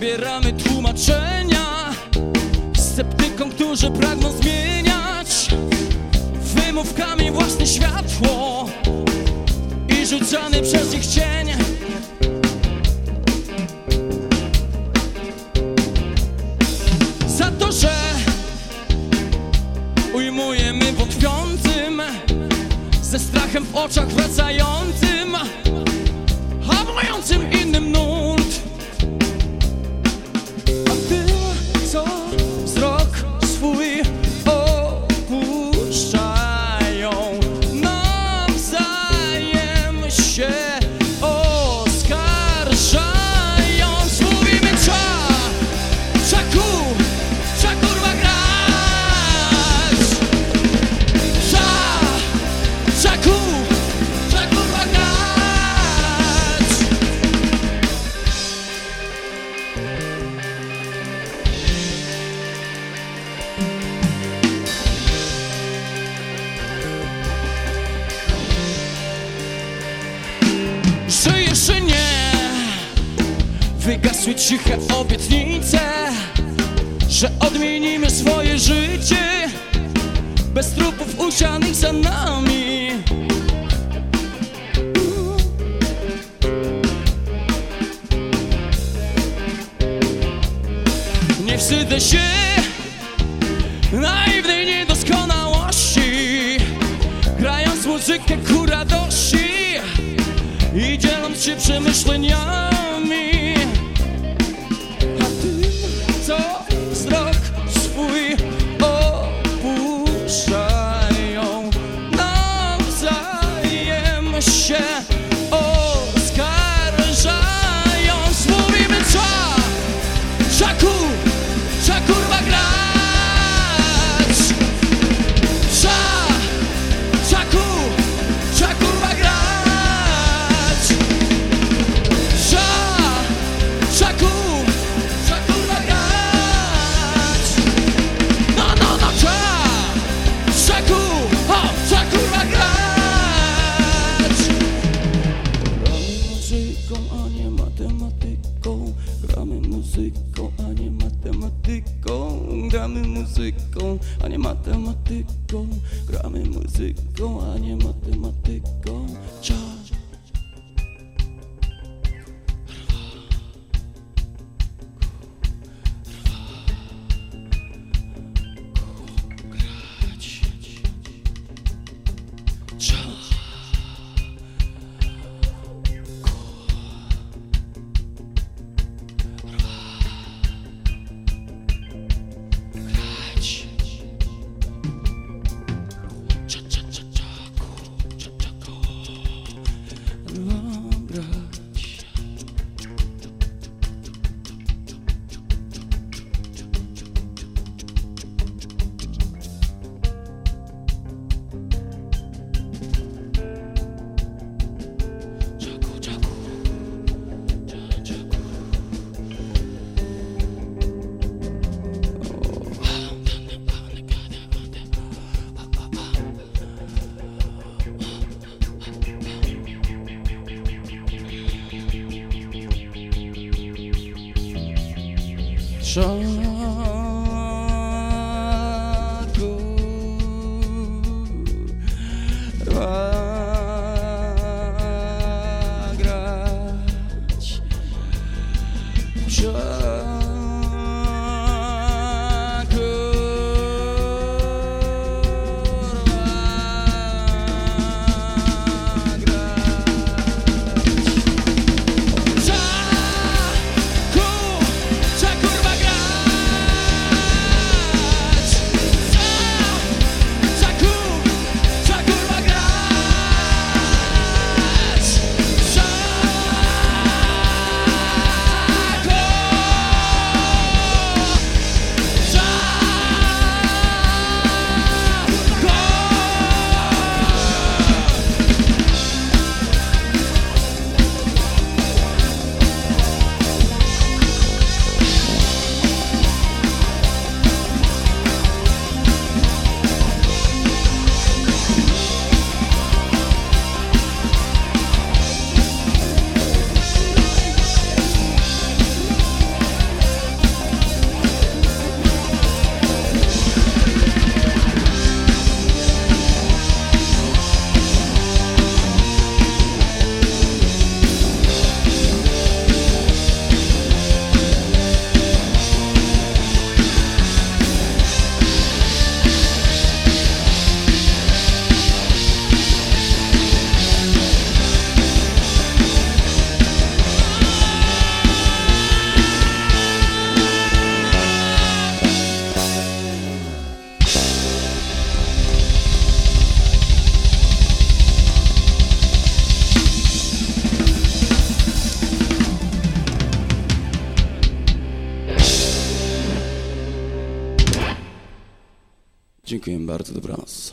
Zabieramy tłumaczenia Sceptykom, którzy pragną zmieniać Wymówkami własne światło I rzucany przez nich cień. Za to, że ujmujemy wątpiącym Ze strachem w oczach wracającym Hamującym innym wygasły ciche obietnice, że odmienimy swoje życie bez trupów usianych za nami. Nie wstydzę się naiwnej niedoskonałości, grając muzykę ku radości i dzieląc się przemyśleniami. Gramy muzyką, a nie matematyką. Gramy muzyką, a nie matematyką. Cza. 生。Dziękuję bardzo, dobranoc.